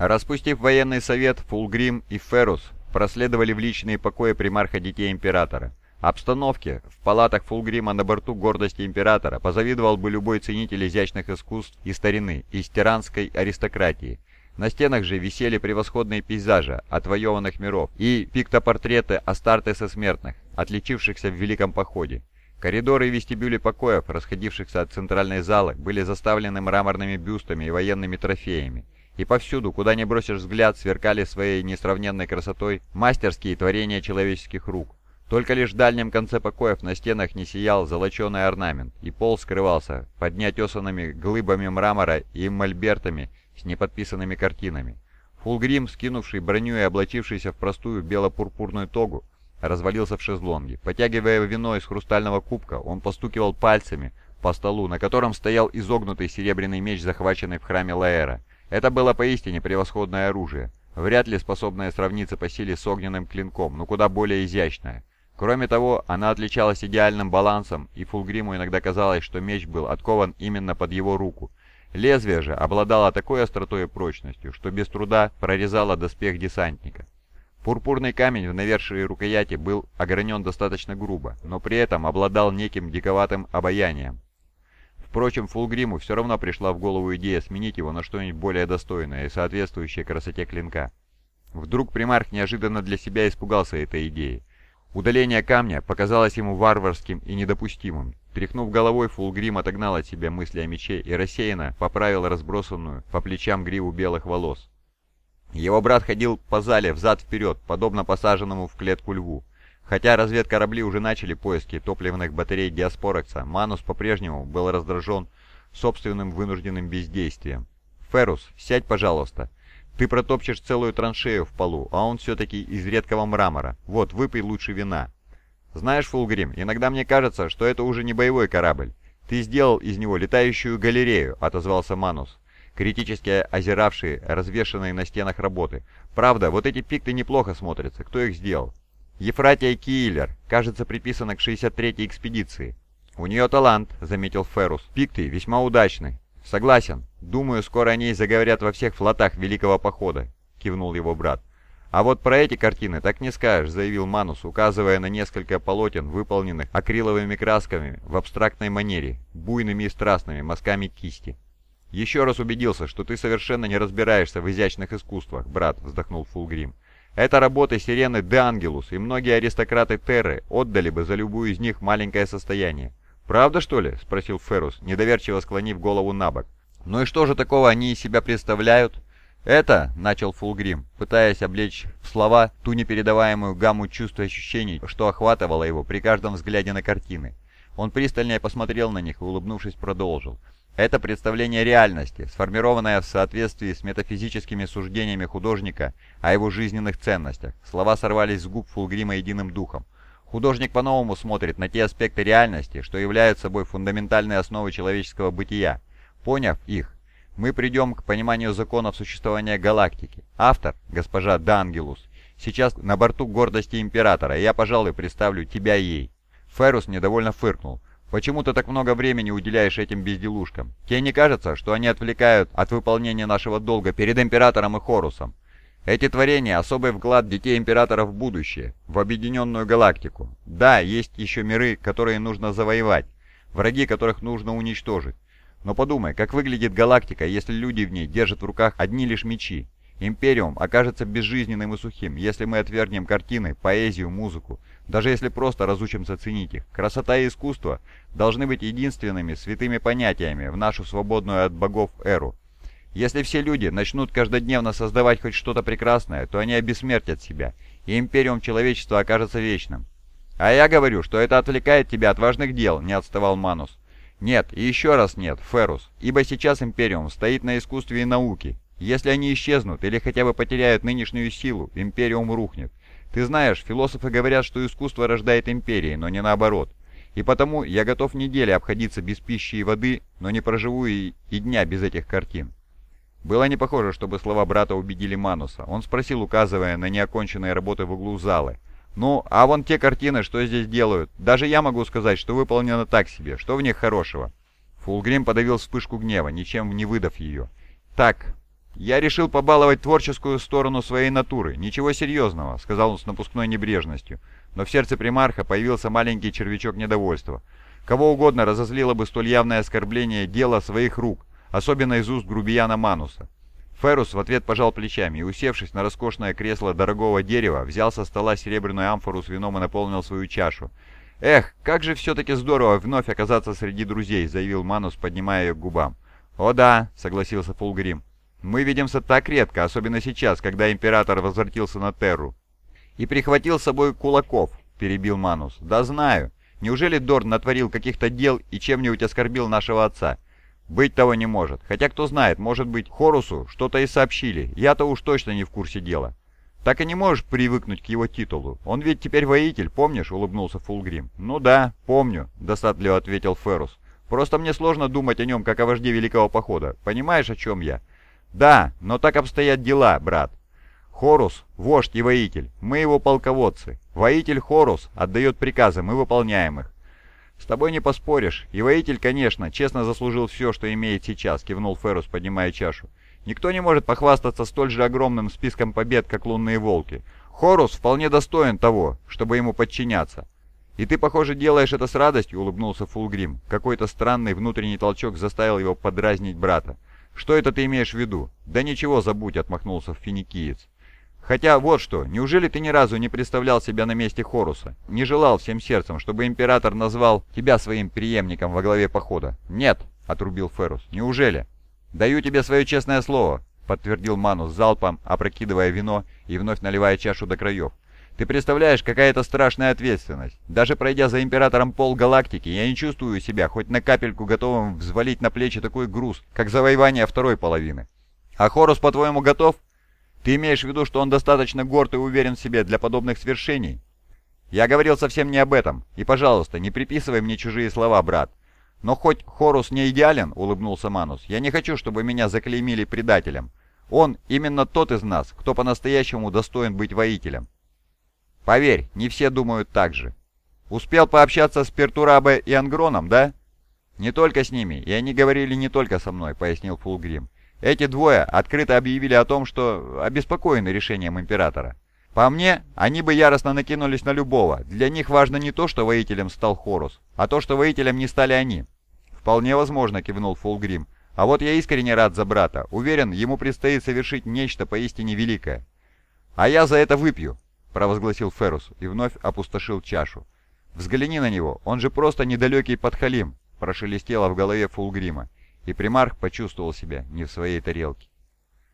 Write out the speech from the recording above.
Распустив военный совет, Фулгрим и Феррус проследовали в личные покои примарха Детей Императора. Обстановке в палатах Фулгрима на борту гордости Императора позавидовал бы любой ценитель изящных искусств и старины, из тиранской аристократии. На стенах же висели превосходные пейзажи отвоеванных миров и пиктопортреты Астартеса Смертных, отличившихся в Великом Походе. Коридоры и вестибюли покоев, расходившихся от центральной залы, были заставлены мраморными бюстами и военными трофеями. И повсюду, куда ни бросишь взгляд, сверкали своей несравненной красотой мастерские творения человеческих рук. Только лишь в дальнем конце покоев на стенах не сиял золоченый орнамент, и пол скрывался под неотесанными глыбами мрамора и мольбертами с неподписанными картинами. Фулгрим, скинувший броню и облачившийся в простую бело-пурпурную тогу, развалился в шезлонге. Потягивая вино из хрустального кубка, он постукивал пальцами по столу, на котором стоял изогнутый серебряный меч, захваченный в храме Лаэра. Это было поистине превосходное оружие, вряд ли способное сравниться по силе с огненным клинком, но куда более изящное. Кроме того, она отличалась идеальным балансом, и Фулгриму иногда казалось, что меч был откован именно под его руку. Лезвие же обладало такой остротой и прочностью, что без труда прорезало доспех десантника. Пурпурный камень в навершии рукояти был огранен достаточно грубо, но при этом обладал неким диковатым обаянием. Впрочем, Фулгриму все равно пришла в голову идея сменить его на что-нибудь более достойное и соответствующее красоте клинка. Вдруг примарх неожиданно для себя испугался этой идеи. Удаление камня показалось ему варварским и недопустимым. Тряхнув головой, Фулгрим отогнал от себя мысли о мече и рассеянно поправил разбросанную по плечам гриву белых волос. Его брат ходил по зале взад-вперед, подобно посаженному в клетку льву. Хотя разведкорабли уже начали поиски топливных батарей Диаспорекса, Манус по-прежнему был раздражен собственным вынужденным бездействием. «Феррус, сядь, пожалуйста. Ты протопчешь целую траншею в полу, а он все-таки из редкого мрамора. Вот, выпей лучше вина». «Знаешь, Фулгрим, иногда мне кажется, что это уже не боевой корабль. Ты сделал из него летающую галерею», — отозвался Манус, критически озиравший развешанные на стенах работы. «Правда, вот эти пикты неплохо смотрятся. Кто их сделал?» «Ефратия Киллер, кажется, приписана к 63-й экспедиции». «У нее талант», — заметил Феррус. «Пикты весьма удачны». «Согласен. Думаю, скоро о ней заговорят во всех флотах Великого Похода», — кивнул его брат. «А вот про эти картины так не скажешь», — заявил Манус, указывая на несколько полотен, выполненных акриловыми красками в абстрактной манере, буйными и страстными мазками кисти. «Еще раз убедился, что ты совершенно не разбираешься в изящных искусствах, брат», — вздохнул Фулгрим. «Это работы сирены Де Ангелус, и многие аристократы Терры отдали бы за любую из них маленькое состояние». «Правда, что ли?» — спросил Феррус, недоверчиво склонив голову на бок. «Ну и что же такого они из себя представляют?» «Это», — начал Фулгрим, пытаясь облечь в слова ту непередаваемую гамму чувств и ощущений, что охватывало его при каждом взгляде на картины. Он пристальнее посмотрел на них и, улыбнувшись, продолжил. «Это представление реальности, сформированное в соответствии с метафизическими суждениями художника о его жизненных ценностях». Слова сорвались с губ Фулгрима единым духом. Художник по-новому смотрит на те аспекты реальности, что являются собой фундаментальные основы человеческого бытия. Поняв их, мы придем к пониманию законов существования галактики. Автор, госпожа Дангелус, сейчас на борту гордости Императора, и я, пожалуй, представлю тебя ей». Феррус недовольно фыркнул. «Почему ты так много времени уделяешь этим безделушкам? Тебе не кажется, что они отвлекают от выполнения нашего долга перед Императором и Хорусом? Эти творения – особый вклад детей Императоров в будущее, в объединенную галактику. Да, есть еще миры, которые нужно завоевать, враги которых нужно уничтожить. Но подумай, как выглядит галактика, если люди в ней держат в руках одни лишь мечи. Империум окажется безжизненным и сухим, если мы отвергнем картины, поэзию, музыку, даже если просто разучимся ценить их. Красота и искусство должны быть единственными святыми понятиями в нашу свободную от богов эру. Если все люди начнут каждодневно создавать хоть что-то прекрасное, то они обессмертят себя, и империум человечества окажется вечным. «А я говорю, что это отвлекает тебя от важных дел», — не отставал Манус. Нет, и еще раз нет, Феррус, ибо сейчас Империум стоит на искусстве и науке. Если они исчезнут или хотя бы потеряют нынешнюю силу, Империум рухнет. Ты знаешь, философы говорят, что искусство рождает империи, но не наоборот. И потому я готов недели обходиться без пищи и воды, но не проживу и, и дня без этих картин. Было не похоже, чтобы слова брата убедили Мануса. Он спросил, указывая на неоконченные работы в углу залы. «Ну, а вон те картины, что здесь делают? Даже я могу сказать, что выполнено так себе. Что в них хорошего?» Фулгрим подавил вспышку гнева, ничем не выдав ее. «Так, «Я решил побаловать творческую сторону своей натуры. Ничего серьезного», — сказал он с напускной небрежностью. Но в сердце примарха появился маленький червячок недовольства. Кого угодно разозлило бы столь явное оскорбление дела своих рук, особенно из уст грубияна Мануса. Феррус в ответ пожал плечами и, усевшись на роскошное кресло дорогого дерева, взял со стола серебряную амфору с вином и наполнил свою чашу. «Эх, как же все-таки здорово вновь оказаться среди друзей», — заявил Манус, поднимая ее к губам. «О да», — согласился Фулгрим. «Мы видимся так редко, особенно сейчас, когда Император возвратился на Терру». «И прихватил с собой кулаков», — перебил Манус. «Да знаю. Неужели Дорн натворил каких-то дел и чем-нибудь оскорбил нашего отца?» «Быть того не может. Хотя, кто знает, может быть, Хорусу что-то и сообщили. Я-то уж точно не в курсе дела». «Так и не можешь привыкнуть к его титулу. Он ведь теперь воитель, помнишь?» — улыбнулся Фулгрим. «Ну да, помню», — досадливо ответил Феррус. «Просто мне сложно думать о нем, как о вожде Великого Похода. Понимаешь, о чем я?» «Да, но так обстоят дела, брат. Хорус — вождь и воитель. Мы его полководцы. Воитель Хорус отдает приказы, мы выполняем их. «С тобой не поспоришь. И воитель, конечно, честно заслужил все, что имеет сейчас», — кивнул Феррус, поднимая чашу. Никто не может похвастаться столь же огромным списком побед, как лунные волки. Хорус вполне достоин того, чтобы ему подчиняться. «И ты, похоже, делаешь это с радостью», — улыбнулся Фулгрим. Какой-то странный внутренний толчок заставил его подразнить брата. «Что это ты имеешь в виду?» «Да ничего, забудь», — отмахнулся финикиец. «Хотя вот что, неужели ты ни разу не представлял себя на месте Хоруса? Не желал всем сердцем, чтобы император назвал тебя своим преемником во главе похода?» «Нет», — отрубил Феррус. «Неужели?» «Даю тебе свое честное слово», — подтвердил Манус залпом, опрокидывая вино и вновь наливая чашу до краев. «Ты представляешь, какая это страшная ответственность. Даже пройдя за Императором пол галактики, я не чувствую себя хоть на капельку готовым взвалить на плечи такой груз, как завоевание второй половины. А Хорус, по-твоему, готов? Ты имеешь в виду, что он достаточно горд и уверен в себе для подобных свершений?» «Я говорил совсем не об этом. И, пожалуйста, не приписывай мне чужие слова, брат. «Но хоть Хорус не идеален», — улыбнулся Манус, — «я не хочу, чтобы меня заклеймили предателем. Он именно тот из нас, кто по-настоящему достоин быть воителем». «Поверь, не все думают так же. Успел пообщаться с Пертурабе и Ангроном, да?» «Не только с ними, и они говорили не только со мной», — пояснил Фулгрим. «Эти двое открыто объявили о том, что обеспокоены решением Императора. По мне, они бы яростно накинулись на любого. Для них важно не то, что воителем стал Хорус, а то, что воителем не стали они. «Вполне возможно», — кивнул Фулгрим. «А вот я искренне рад за брата. Уверен, ему предстоит совершить нечто поистине великое». «А я за это выпью», — провозгласил Феррус и вновь опустошил чашу. «Взгляни на него, он же просто недалекий подхалим», — прошелестело в голове Фулгрима, и примарх почувствовал себя не в своей тарелке.